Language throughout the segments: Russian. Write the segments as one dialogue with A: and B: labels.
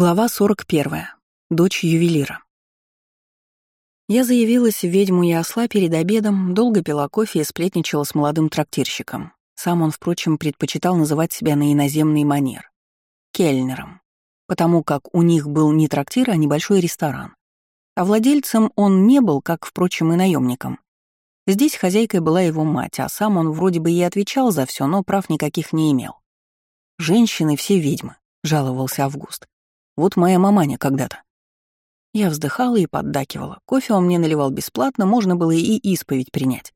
A: Глава 41. Дочь ювелира. Я заявилась в ведьму и осла перед обедом, долго пила кофе и сплетничала с молодым трактирщиком. Сам он, впрочем, предпочитал называть себя на иноземный манер — кельнером, потому как у них был не трактир, а небольшой ресторан. А владельцем он не был, как, впрочем, и наемником. Здесь хозяйкой была его мать, а сам он вроде бы и отвечал за все, но прав никаких не имел. «Женщины все ведьмы», — жаловался Август. Вот моя маманя когда-то. Я вздыхала и поддакивала. Кофе он мне наливал бесплатно, можно было и исповедь принять.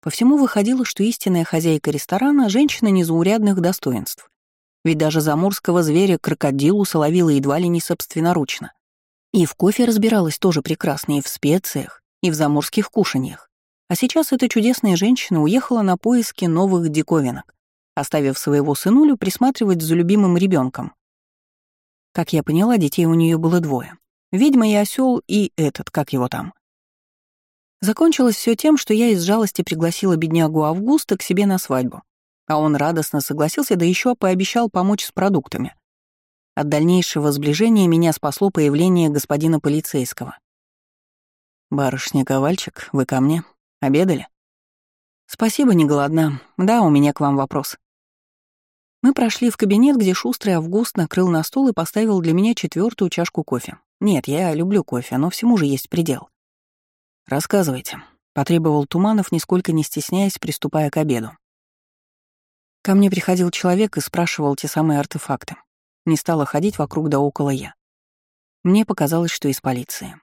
A: По всему выходило, что истинная хозяйка ресторана — женщина незаурядных достоинств. Ведь даже заморского зверя крокодилу соловила едва ли не собственноручно. И в кофе разбиралась тоже прекрасно, и в специях, и в заморских кушаньях. А сейчас эта чудесная женщина уехала на поиски новых диковинок, оставив своего сынулю присматривать за любимым ребенком. Как я поняла, детей у нее было двое. Ведьма и осел и этот, как его там. Закончилось все тем, что я из жалости пригласила беднягу Августа к себе на свадьбу. А он радостно согласился, да еще пообещал помочь с продуктами. От дальнейшего сближения меня спасло появление господина полицейского. «Барышня Ковальчик, вы ко мне? Обедали?» «Спасибо, не голодна. Да, у меня к вам вопрос». Мы прошли в кабинет, где шустрый Август накрыл на стол и поставил для меня четвертую чашку кофе. Нет, я люблю кофе, но всему же есть предел. «Рассказывайте», — потребовал Туманов, нисколько не стесняясь, приступая к обеду. Ко мне приходил человек и спрашивал те самые артефакты. Не стала ходить вокруг да около я. Мне показалось, что из полиции.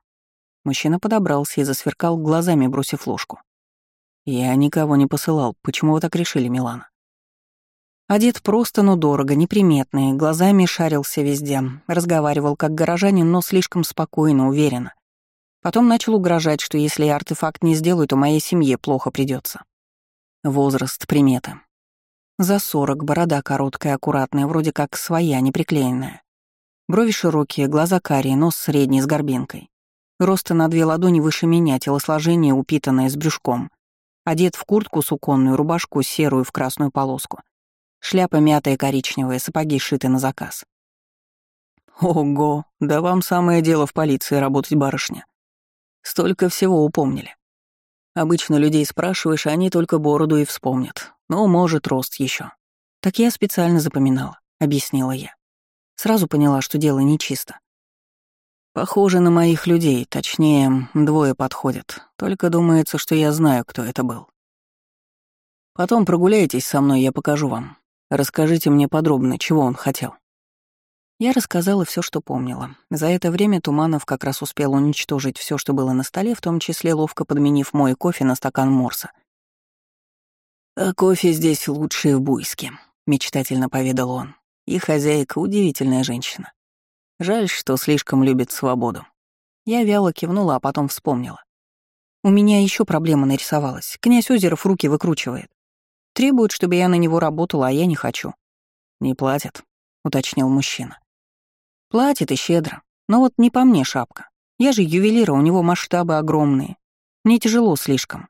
A: Мужчина подобрался и засверкал глазами, бросив ложку. «Я никого не посылал. Почему вы так решили, Милана?» Одет просто, но дорого, неприметный, глазами шарился везде, разговаривал как горожанин, но слишком спокойно, уверенно. Потом начал угрожать, что если я артефакт не сделаю, то моей семье плохо придется. Возраст, приметы. За сорок, борода короткая, аккуратная, вроде как своя, не приклеенная. Брови широкие, глаза карие, нос средний, с горбинкой. Роста на две ладони выше меня, телосложение упитанное, с брюшком. Одет в куртку суконную, рубашку серую в красную полоску. Шляпа мятая коричневая, сапоги шиты на заказ. Ого, да вам самое дело в полиции работать, барышня. Столько всего упомнили. Обычно людей спрашиваешь, они только бороду и вспомнят. Ну, может, рост еще. Так я специально запоминала, объяснила я. Сразу поняла, что дело нечисто. Похоже на моих людей, точнее, двое подходят. Только думается, что я знаю, кто это был. Потом прогуляйтесь со мной, я покажу вам. Расскажите мне подробно, чего он хотел». Я рассказала все, что помнила. За это время Туманов как раз успел уничтожить все, что было на столе, в том числе ловко подменив мой кофе на стакан морса. «А кофе здесь лучший в Буйске», — мечтательно поведал он. «И хозяйка удивительная женщина. Жаль, что слишком любит свободу». Я вяло кивнула, а потом вспомнила. У меня еще проблема нарисовалась. Князь Озеров руки выкручивает. Требует, чтобы я на него работала, а я не хочу. Не платят, уточнил мужчина. Платит и щедро. Но вот не по мне шапка. Я же ювелир, а у него масштабы огромные. Мне тяжело слишком.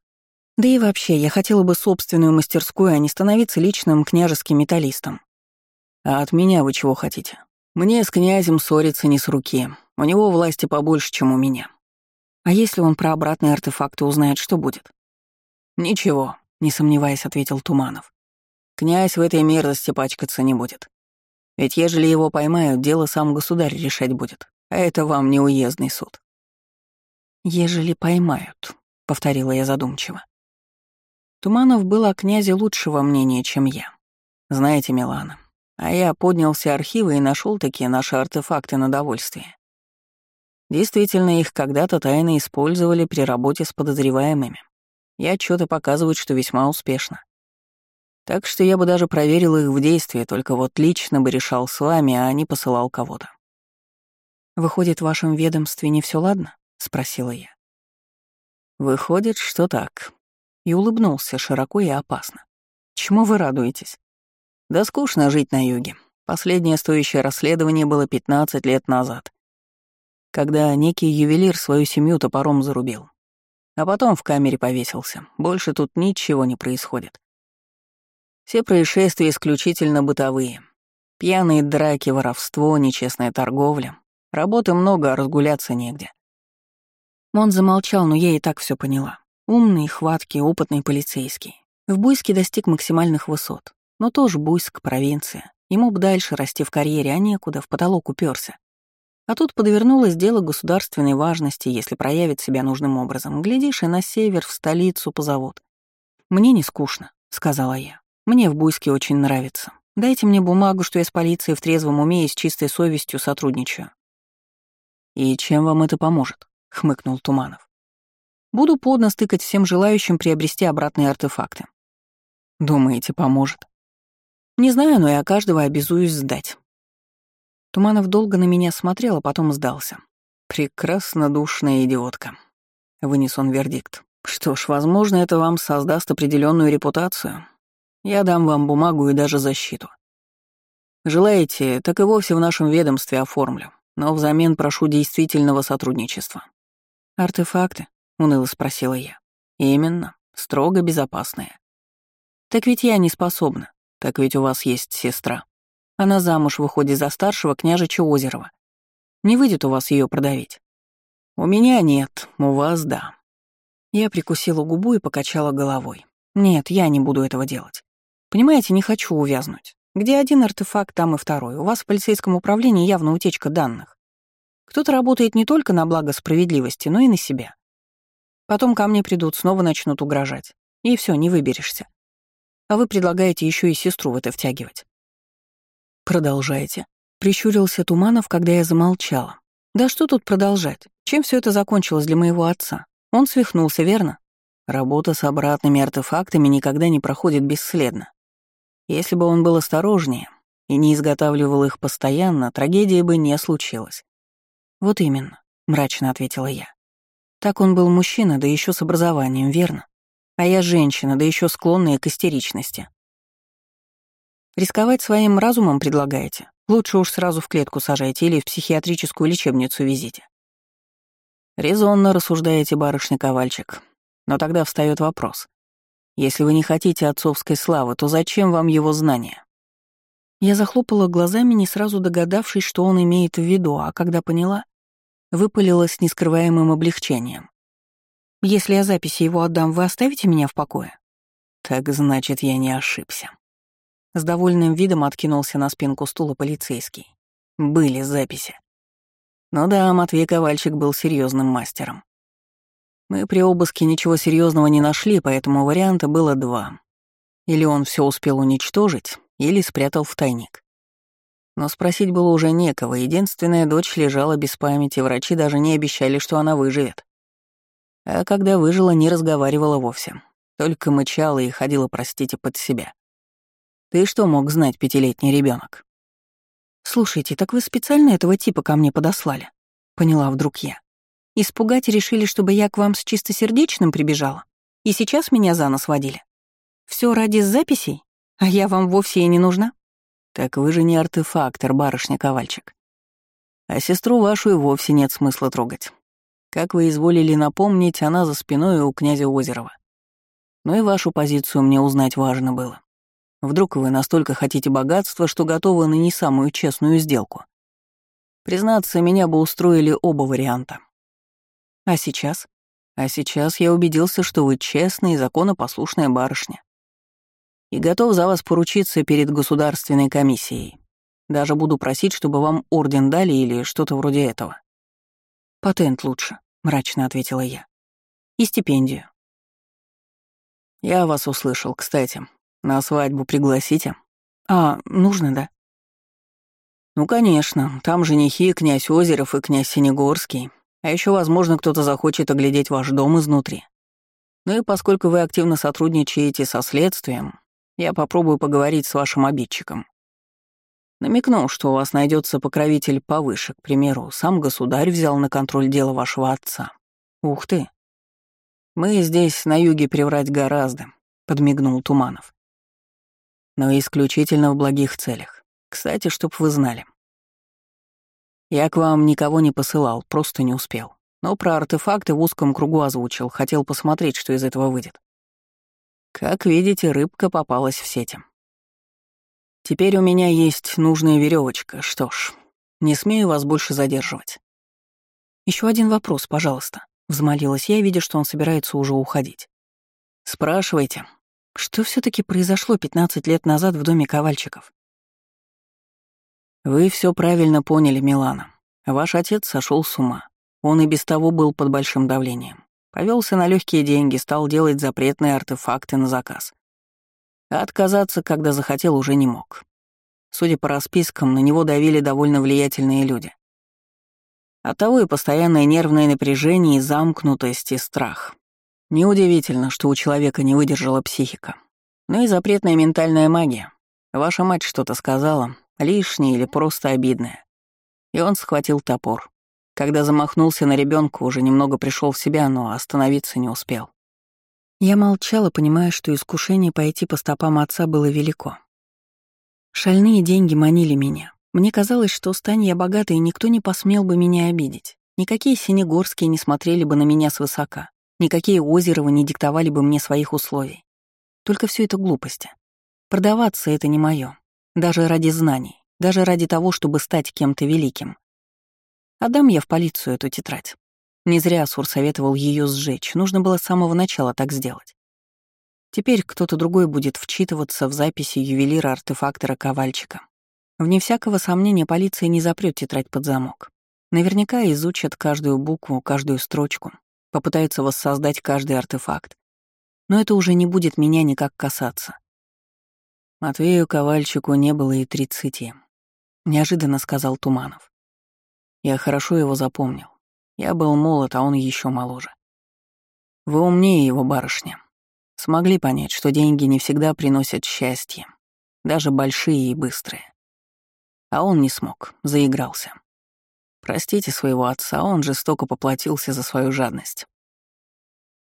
A: Да и вообще, я хотела бы собственную мастерскую, а не становиться личным княжеским металлистом. А от меня вы чего хотите? Мне с князем ссориться не с руки. У него власти побольше, чем у меня. А если он про обратные артефакты узнает, что будет? Ничего, не сомневаясь, ответил Туманов. Князь в этой мерзости пачкаться не будет. Ведь ежели его поймают, дело сам государь решать будет, а это вам не уездный суд. «Ежели поймают», — повторила я задумчиво. Туманов был о князе лучшего мнения, чем я. Знаете, Милана, а я поднялся архивы и нашел такие наши артефакты на довольствие. Действительно, их когда-то тайно использовали при работе с подозреваемыми и отчеты показывают, что весьма успешно. Так что я бы даже проверил их в действии, только вот лично бы решал с вами, а не посылал кого-то. «Выходит, в вашем ведомстве не все ладно?» — спросила я. «Выходит, что так». И улыбнулся широко и опасно. «Чему вы радуетесь?» «Да скучно жить на юге. Последнее стоящее расследование было 15 лет назад, когда некий ювелир свою семью топором зарубил. А потом в камере повесился. Больше тут ничего не происходит. Все происшествия исключительно бытовые. Пьяные драки, воровство, нечестная торговля.
B: Работы много, а разгуляться негде».
A: Он замолчал, но я и так все поняла. Умный, хваткий, опытный полицейский. В Буйске достиг максимальных высот. Но тоже Буйск — провинция. Ему бы дальше расти в карьере, а некуда, в потолок уперся. А тут подвернулось дело государственной важности, если проявит себя нужным образом. Глядишь, и на север, в столицу позовут. «Мне не скучно», — сказала я. «Мне в Буйске очень нравится. Дайте мне бумагу, что я с полицией в трезвом уме и с чистой совестью сотрудничаю».
B: «И чем вам это поможет?» — хмыкнул Туманов.
A: «Буду подно стыкать всем желающим приобрести обратные артефакты».
B: «Думаете, поможет?»
A: «Не знаю, но я каждого обязуюсь сдать». Туманов долго на меня смотрел, а потом сдался.
B: «Прекрасно душная идиотка», — вынес он вердикт. «Что ж, возможно, это вам создаст определенную репутацию. Я дам вам бумагу и даже защиту. Желаете, так и вовсе в нашем ведомстве оформлю, но взамен прошу действительного сотрудничества».
A: «Артефакты?» — уныло спросила я.
B: «Именно, строго безопасные».
A: «Так ведь я не способна.
B: Так ведь у вас есть сестра».
A: Она замуж выходит за старшего княжича Озерова. Не выйдет у вас ее продавить.
B: У меня нет, у вас да.
A: Я прикусила губу и покачала головой. Нет, я не буду этого делать. Понимаете, не хочу увязнуть. Где один артефакт, там и второй. У вас в полицейском управлении явно утечка данных. Кто-то работает не только на благо справедливости, но и на себя. Потом ко мне придут, снова начнут угрожать. И все, не выберешься. А вы предлагаете еще и сестру в это втягивать.
B: «Продолжайте», — прищурился
A: Туманов, когда я замолчала. «Да что тут продолжать? Чем все это закончилось для моего отца? Он свихнулся, верно? Работа с обратными артефактами никогда не проходит бесследно. Если бы он был осторожнее и не изготавливал их постоянно, трагедии бы не случилось». «Вот именно», — мрачно ответила я. «Так он был мужчина, да еще с образованием, верно? А я женщина, да еще склонная к истеричности. Рисковать своим разумом предлагаете? Лучше уж сразу в клетку сажайте или в психиатрическую лечебницу везите.
B: Резонно рассуждаете, барышня Ковальчик. Но тогда встает вопрос. Если вы не хотите отцовской славы, то зачем вам его знания?
A: Я захлопала глазами, не сразу догадавшись, что он имеет в виду, а когда поняла, выпалила с нескрываемым облегчением. «Если я записи его отдам, вы оставите меня в покое?»
B: «Так значит, я не ошибся».
A: С довольным видом откинулся на спинку стула полицейский. Были записи.
B: Ну да, Матвей Ковальчик был серьезным мастером. Мы при обыске ничего серьезного не нашли, поэтому варианта было два. Или он все успел уничтожить, или спрятал в тайник. Но спросить было уже некого, единственная дочь лежала без памяти, врачи даже не обещали, что она выживет. А когда выжила, не разговаривала вовсе, только мычала и ходила, простите, под себя. Ты что мог знать, пятилетний ребенок?
A: «Слушайте, так вы специально этого типа ко мне подослали?» — поняла вдруг я. «Испугать решили, чтобы я к вам с чистосердечным прибежала? И сейчас меня за нос водили? Все ради записей? А я вам вовсе и не нужна?»
B: «Так вы же не артефактор, барышня Ковальчик. А сестру вашу и вовсе нет смысла трогать. Как вы изволили напомнить, она за спиной у князя Озерова. Ну и вашу позицию мне узнать важно было. Вдруг вы настолько хотите богатства, что готовы на не самую честную сделку. Признаться, меня бы устроили оба варианта.
A: А сейчас?
B: А сейчас я убедился, что вы честная и законопослушная барышня. И готов за вас поручиться перед государственной комиссией. Даже буду просить, чтобы вам орден дали или что-то вроде этого.
A: «Патент лучше», — мрачно ответила я. «И стипендию».
B: «Я вас услышал, кстати. На свадьбу пригласите?
A: А, нужно, да?
B: Ну, конечно, там женихи князь Озеров и князь Синегорский. А еще, возможно, кто-то захочет оглядеть ваш дом изнутри. Ну и поскольку вы активно сотрудничаете со следствием, я попробую поговорить с вашим обидчиком. Намекнул, что у вас найдется покровитель повыше, к примеру, сам государь взял на контроль дело вашего отца. Ух ты. Мы здесь на юге приврать гораздо, подмигнул Туманов но исключительно в благих целях. Кстати, чтоб вы знали. Я к вам никого не посылал, просто не успел. Но про артефакты в узком кругу озвучил, хотел посмотреть, что из этого выйдет. Как видите, рыбка попалась в сети. Теперь у меня есть нужная веревочка. Что ж, Не смею вас больше задерживать.
A: Еще один вопрос, пожалуйста», — взмолилась я, видя, что он собирается уже уходить.
B: «Спрашивайте».
A: Что все таки произошло 15 лет назад в доме Ковальчиков?
B: Вы все правильно поняли, Милана. Ваш отец сошел с ума. Он и без того был под большим давлением. Повелся на легкие деньги, стал делать запретные артефакты на заказ. А отказаться, когда захотел, уже не мог. Судя по распискам, на него давили довольно влиятельные люди. Оттого и постоянное нервное напряжение, и замкнутость, и страх. Неудивительно, что у человека не выдержала психика. Ну и запретная ментальная магия. Ваша мать что-то сказала, лишнее или просто обидное. И он схватил топор. Когда замахнулся на ребенка, уже немного пришел в себя, но остановиться не успел.
A: Я молчала, понимая, что искушение пойти по стопам отца было велико. Шальные деньги манили меня. Мне казалось, что стань я богатой, никто не посмел бы меня обидеть. Никакие синегорские не смотрели бы на меня свысока. Никакие Озеровы не диктовали бы мне своих условий. Только все это глупости. Продаваться — это не мое. Даже ради знаний. Даже ради того, чтобы стать кем-то великим. Отдам я в полицию эту тетрадь. Не зря Асур советовал ее сжечь, нужно было с самого начала так сделать. Теперь кто-то другой будет вчитываться в записи ювелира-артефактора Ковальчика. Вне всякого сомнения, полиция не запрет тетрадь под замок. Наверняка изучат каждую букву, каждую строчку, попытаются воссоздать каждый артефакт. Но это уже не будет меня никак касаться.
B: Матвею Ковальчику не было и тридцати. Неожиданно сказал Туманов. Я хорошо его запомнил. Я был молод, а он еще моложе. Вы умнее его, барышня. Смогли понять, что деньги не всегда приносят счастье, даже большие и быстрые. А он не смог, заигрался. Простите своего отца, он жестоко поплатился за свою жадность.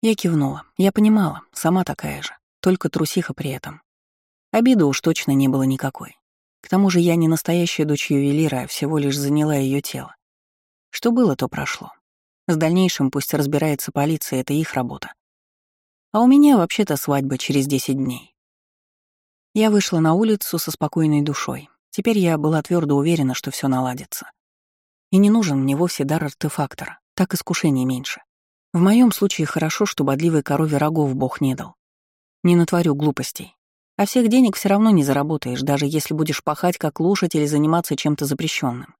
A: Я кивнула. Я понимала, сама такая же, только трусиха при этом. Обиды уж точно не было никакой. К тому же я не настоящая дочь ювелира, а всего лишь заняла ее тело. Что было, то прошло. С дальнейшим пусть разбирается полиция, это их работа. А у меня вообще-то свадьба через 10 дней. Я вышла на улицу со спокойной душой. Теперь я была твердо уверена, что все наладится. И не нужен мне вовсе дар артефактора, так искушений меньше. В моем случае хорошо, что бодливой корове рогов Бог не дал. Не натворю глупостей. А всех денег все равно не заработаешь, даже если будешь пахать как лошадь или заниматься чем-то запрещенным.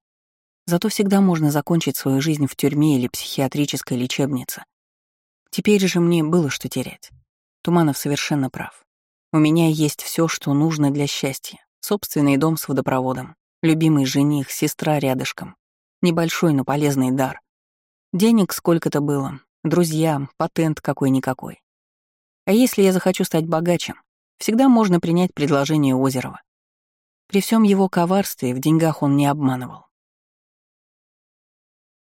A: Зато всегда можно закончить свою жизнь в тюрьме или психиатрической лечебнице. Теперь же мне было что терять. Туманов совершенно прав. У меня есть все, что нужно для счастья. Собственный дом с водопроводом, любимый жених, сестра рядышком. Небольшой, но полезный дар. Денег сколько-то было, друзья, патент какой-никакой. А если я захочу стать богаче, всегда можно принять предложение Озерова. При всем его коварстве в деньгах он не обманывал.